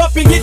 Coba pinggir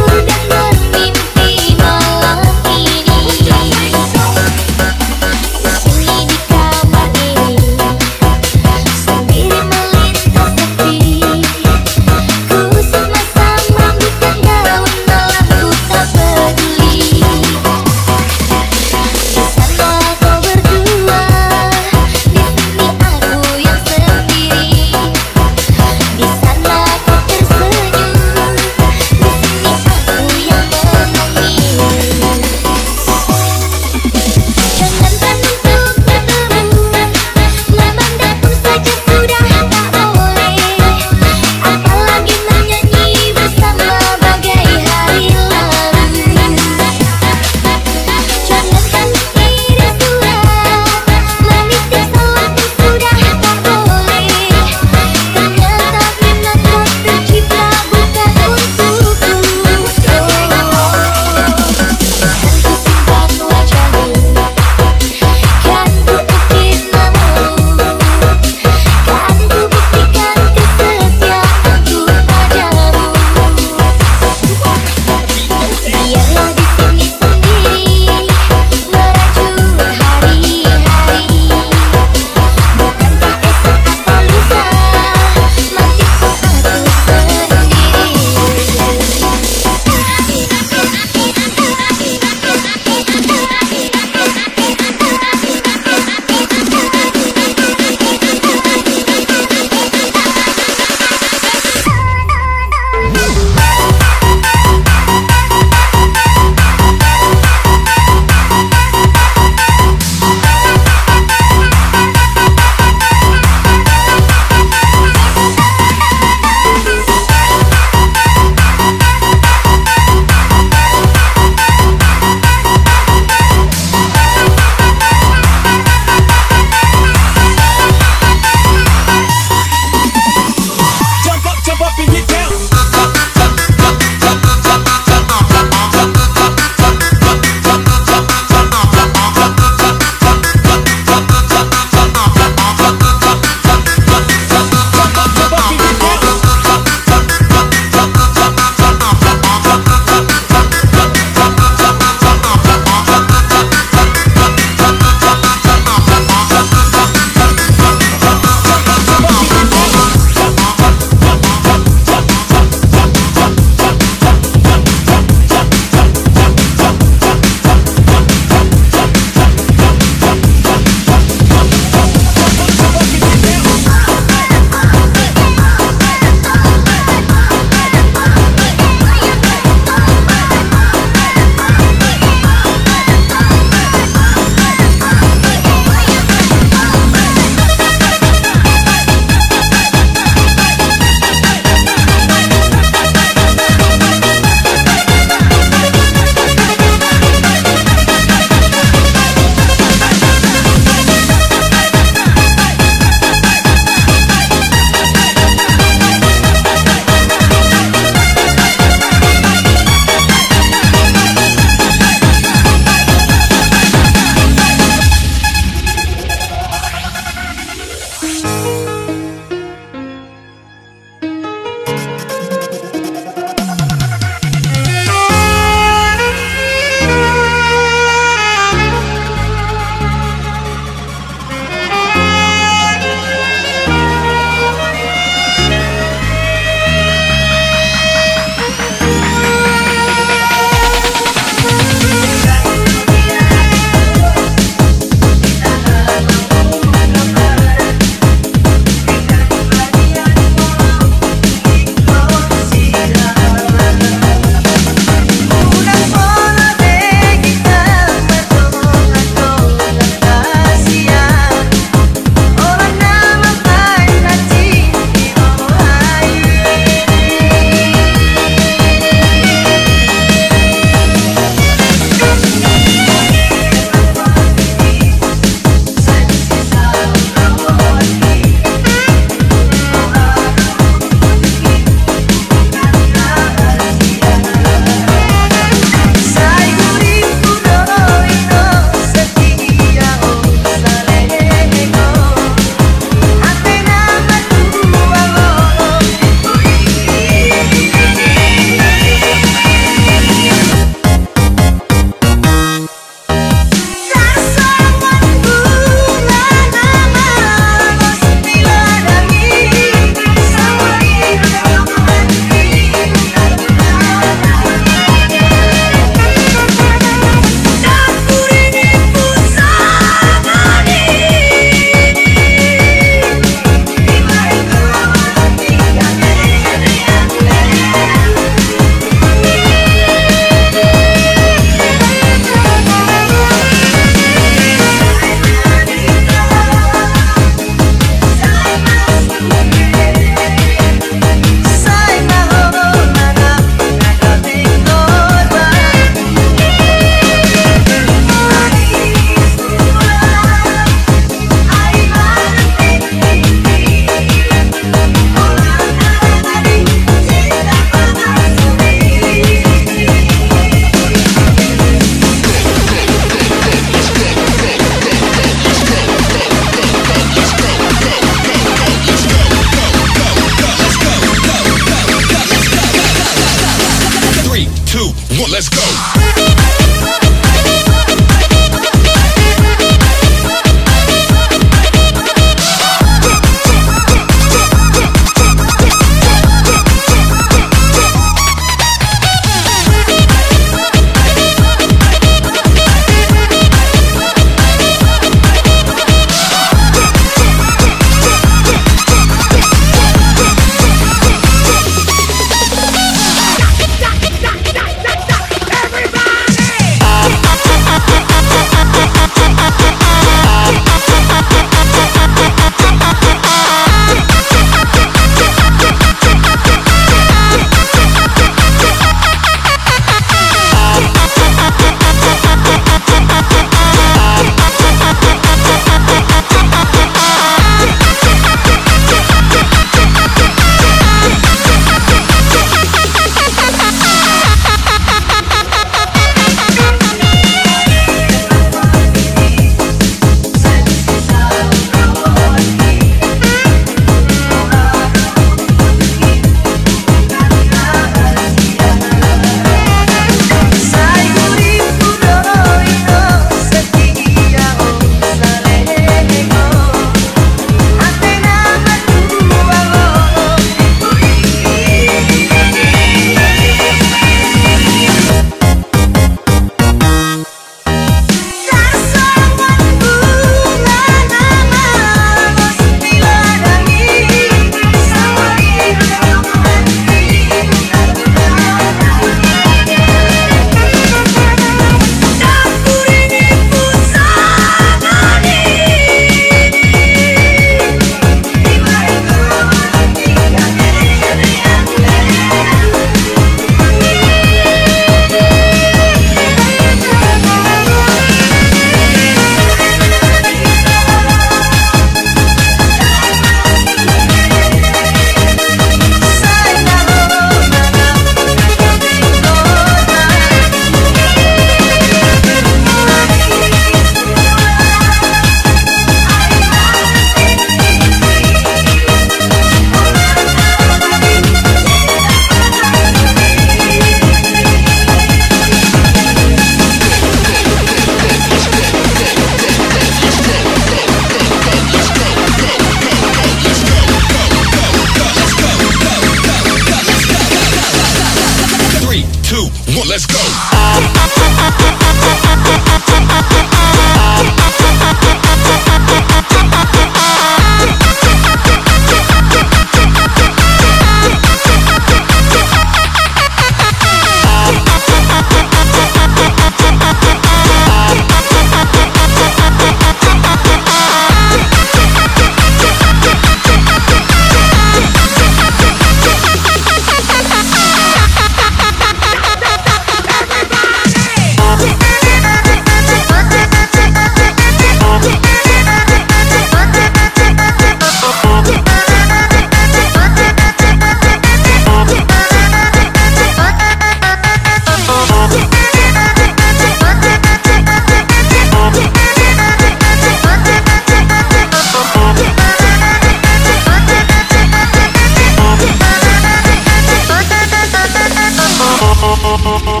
Oh, oh, oh.